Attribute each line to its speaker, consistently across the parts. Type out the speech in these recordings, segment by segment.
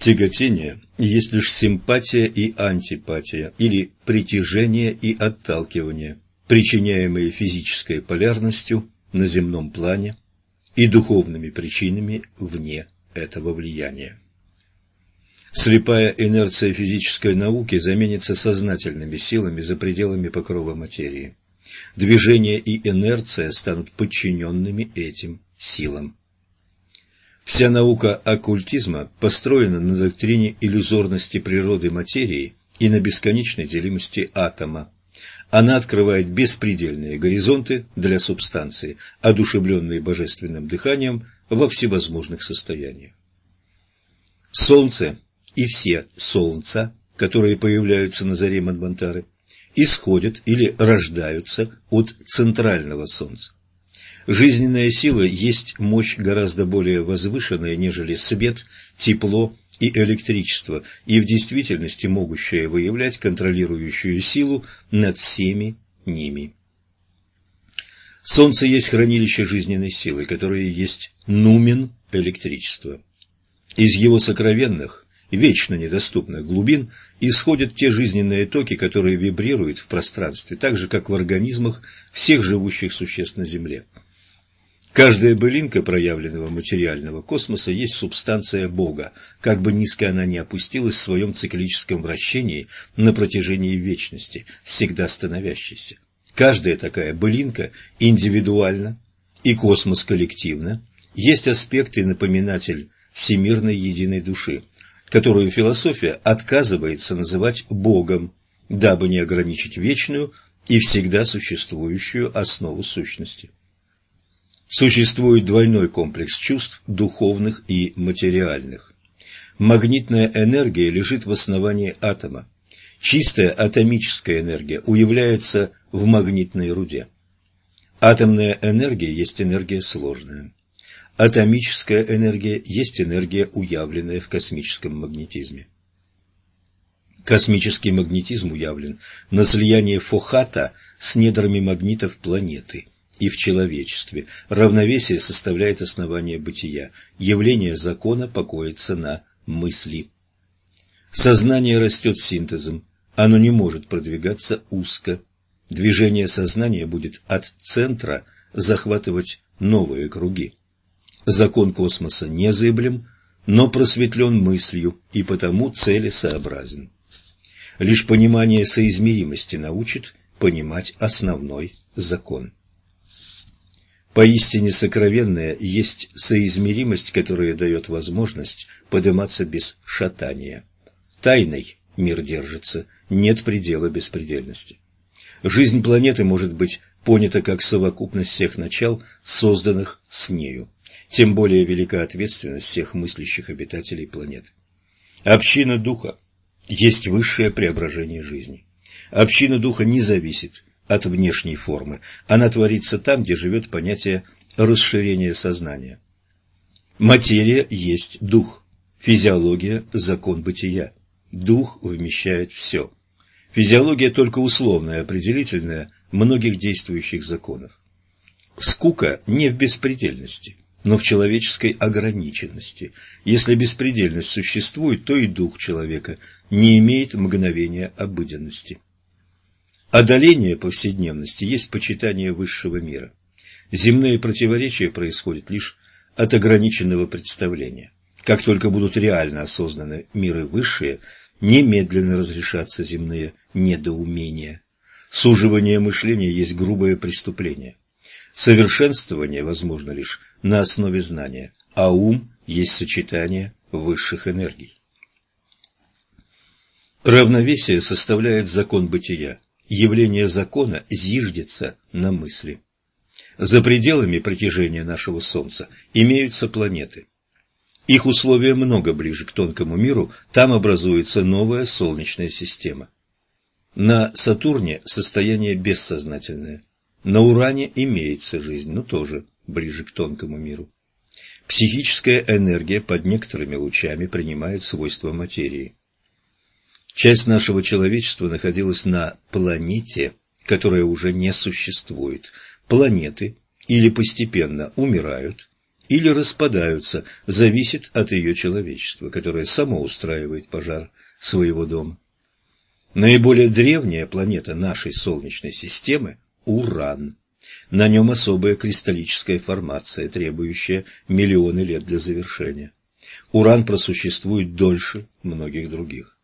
Speaker 1: Тяготение есть лишь симпатия и антипатия, или притяжение и отталкивание, причиняемые физической полярностью на земном плане и духовными причинами вне этого влияния. Слепая инерция физической науки заменится сознательными силами за пределами покрова материи. Движение и инерция станут подчиненными этим силам. Вся наука оккультизма построена на доктрине иллюзорности природы материи и на бесконечной делимости атома. Она открывает беспредельные горизонты для субстанции, одушевленные божественным дыханием во всевозможных состояниях. Солнце и все солнца, которые появляются на заре Манвантары, исходят или рождаются от центрального солнца. Жизненная сила есть мощь гораздо более возвышенная, нежели свет, тепло и электричество, и в действительности могущая выявлять контролирующую силу над всеми ними. Солнце есть хранилище жизненной силы, которое есть нумен электричества. Из его сокровенных, вечно недоступных глубин исходят те жизненные токи, которые вибрируют в пространстве, так же, как в организмах всех живущих существ на Земле. Каждая былинка проявленного материального космоса есть субстанция Бога, как бы низко она ни опустилась в своем циклическом вращении на протяжении вечности, всегда становящейся. Каждая такая былинка индивидуальна и космос коллективно, есть аспект и напоминатель всемирной единой души, которую философия отказывается называть Богом, дабы не ограничить вечную и всегда существующую основу сущности. Существует двойной комплекс чувств, духовных и материальных. Магнитная энергия лежит в основании атома. Чистая атомическая энергия уявляется в магнитной руде. Атомная энергия есть энергия сложная. Атомическая энергия есть энергия, уявленная в космическом магнетизме. Космический магнетизм уявлен на слиянии Фохата с недрами магнитов планеты – и в человечестве. Равновесие составляет основание бытия. Явление закона покоится на мысли. Сознание растет синтезом. Оно не может продвигаться узко. Движение сознания будет от центра захватывать новые круги. Закон космоса незыблем, но просветлен мыслью и потому целесообразен. Лишь понимание соизмеримости научит понимать основной закон. Поистине сокровенная есть соизмеримость, которая дает возможность подниматься без шатания. Тайной мир держится, нет предела беспредельности. Жизнь планеты может быть понята как совокупность всех начал, созданных с нею. Тем более велика ответственность всех мыслящих обитателей планеты. Община Духа есть высшее преображение жизни. Община Духа не зависит от внешней формы. Она творится там, где живет понятие расширения сознания. Материя есть дух, физиология – закон бытия. Дух вмещает все. Физиология только условная, определительная многих действующих законов. Скука не в беспредельности, но в человеческой ограниченности. Если беспредельность существует, то и дух человека не имеет мгновения обыденности. Одоление повседневности есть почитание высшего мира. Земные противоречия происходят лишь от ограниченного представления. Как только будут реально осознаны миры высшие, немедленно разрешатся земные недоумения. Суживание мышления есть грубое преступление. Совершенствование возможно лишь на основе знания, а ум есть сочетание высших энергий. Равновесие составляет закон бытия явление закона зиждется на мысли. За пределами притяжения нашего Солнца имеются планеты. Их условия много ближе к тонкому миру, там образуется новая Солнечная система. На Сатурне состояние бессознательное. На Уране имеется жизнь, но тоже ближе к тонкому миру. Психическая энергия под некоторыми лучами принимает свойства материи. Часть нашего человечества находилась на планете, которая уже не существует. Планеты или постепенно умирают, или распадаются, зависит от ее человечества, которое само устраивает пожар своего дома. Наиболее древняя планета нашей Солнечной системы – Уран. На нем особая кристаллическая формация, требующая миллионы лет для завершения. Уран просуществует дольше многих других.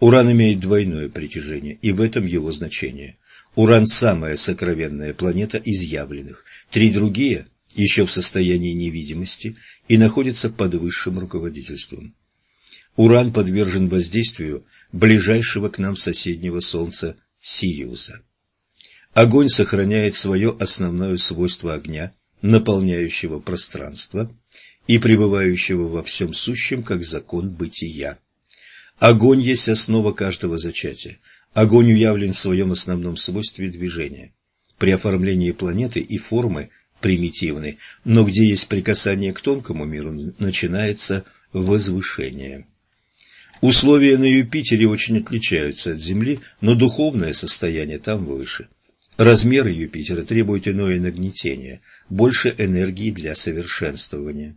Speaker 1: Уран имеет двойное притяжение, и в этом его значение. Уран – самая сокровенная планета из явленных. Три другие еще в состоянии невидимости и находятся под высшим руководительством. Уран подвержен воздействию ближайшего к нам соседнего Солнца Сириуса. Огонь сохраняет свое основное свойство огня, наполняющего пространство и пребывающего во всем сущем, как закон бытия. Огонь есть основа каждого зачатия. Огонь уявлен в своем основном свойстве движения. При оформлении планеты и формы примитивны, но где есть прикасание к тонкому миру, начинается возвышение. Условия на Юпитере очень отличаются от Земли, но духовное состояние там выше. Размеры Юпитера требуют иное нагнетение, больше энергии для совершенствования.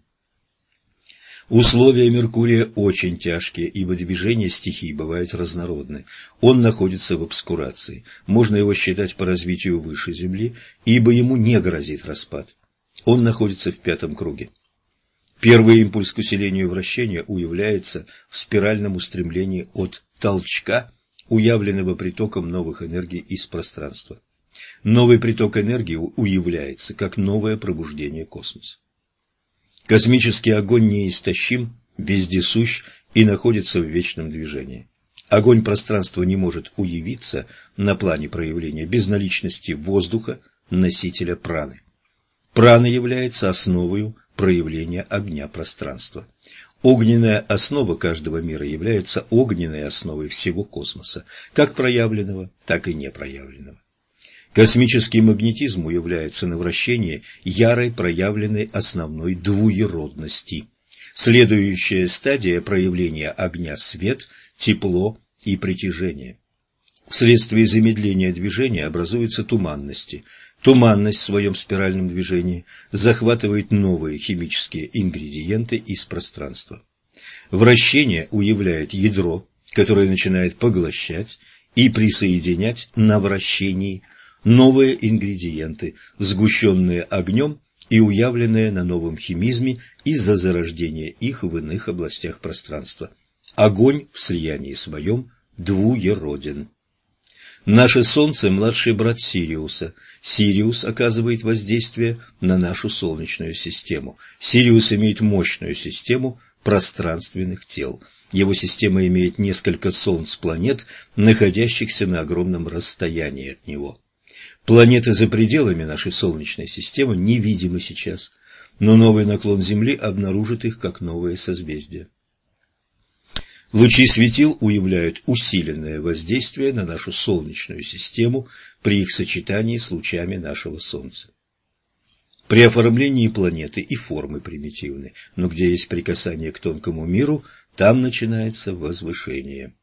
Speaker 1: Условия Меркурия очень тяжкие, ибо движения стихий бывают разнородны. Он находится в обскурации. Можно его считать по развитию выше Земли, ибо ему не грозит распад. Он находится в пятом круге. Первый импульс к усилению вращения уявляется в спиральном устремлении от толчка, уявленного притоком новых энергий из пространства. Новый приток энергии уявляется как новое пробуждение космоса. Космический огонь неистощим, вездесущ и находится в вечном движении. Огонь пространства не может уявиться на плане проявления без наличности воздуха, носителя праны. Прана является основой проявления огня пространства. Огненная основа каждого мира является огненной основой всего космоса, как проявленного, так и непроявленного. Космический магнетизм является на вращение ярой проявленной основной двуеродности. Следующая стадия проявления огня – свет, тепло и притяжение. Вследствие замедления движения образуются туманности – Туманность в своем спиральном движении захватывает новые химические ингредиенты из пространства. Вращение уявляет ядро, которое начинает поглощать и присоединять на вращении новые ингредиенты, сгущенные огнем и уявленные на новом химизме из-за зарождения их в иных областях пространства. Огонь в слиянии своем двуероден. Наше Солнце – младший брат Сириуса. Сириус оказывает воздействие на нашу Солнечную систему. Сириус имеет мощную систему пространственных тел. Его система имеет несколько Солнц-планет, находящихся на огромном расстоянии от него. Планеты за пределами нашей Солнечной системы невидимы сейчас, но новый наклон Земли обнаружит их как новые созвездия. Лучи светил уявляют усиленное воздействие на нашу Солнечную систему при их сочетании с лучами нашего Солнца. При оформлении планеты и формы примитивны, но где есть прикасание к тонкому миру, там начинается возвышение.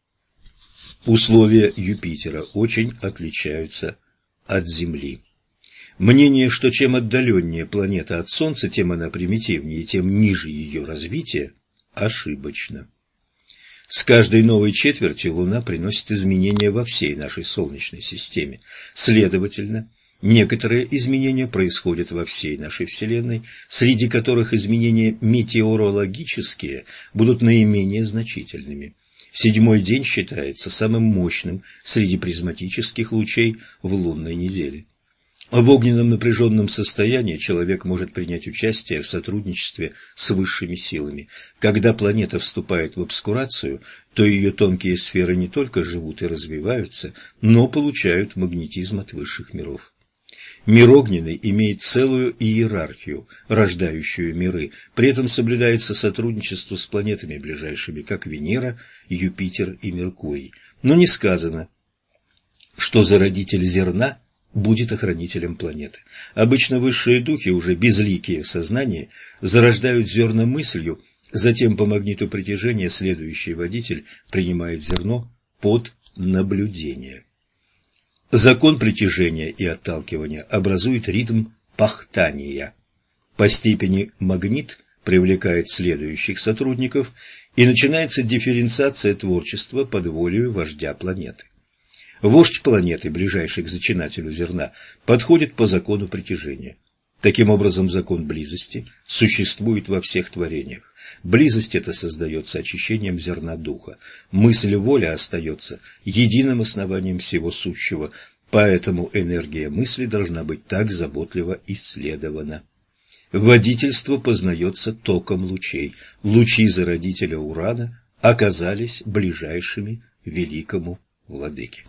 Speaker 1: Условия Юпитера очень отличаются от Земли. Мнение, что чем отдаленнее планета от Солнца, тем она примитивнее тем ниже ее развитие, ошибочно. С каждой новой четвертью Луна приносит изменения во всей нашей Солнечной системе. Следовательно, некоторые изменения происходят во всей нашей Вселенной, среди которых изменения метеорологические будут наименее значительными. Седьмой день считается самым мощным среди призматических лучей в лунной неделе. В огненном напряженном состоянии человек может принять участие в сотрудничестве с высшими силами. Когда планета вступает в обскурацию, то ее тонкие сферы не только живут и развиваются, но получают магнетизм от высших миров. Мир огненный имеет целую иерархию, рождающую миры, при этом соблюдается сотрудничество с планетами ближайшими, как Венера, Юпитер и Меркурий. Но не сказано, что зародитель зерна – будет охранителем планеты. Обычно высшие духи, уже безликие в сознании, зарождают зерна мыслью, затем по магниту притяжения следующий водитель принимает зерно под наблюдение. Закон притяжения и отталкивания образует ритм пахтания. По степени магнит привлекает следующих сотрудников, и начинается дифференциация творчества под волею вождя планеты. Вождь планеты, ближайший к зачинателю зерна, подходит по закону притяжения. Таким образом, закон близости существует во всех творениях. Близость эта создается очищением зерна духа. Мысль воля остается единым основанием всего сущего, поэтому энергия мысли должна быть так заботливо исследована. Водительство познается током лучей. Лучи зародителя Урана оказались ближайшими великому владыке.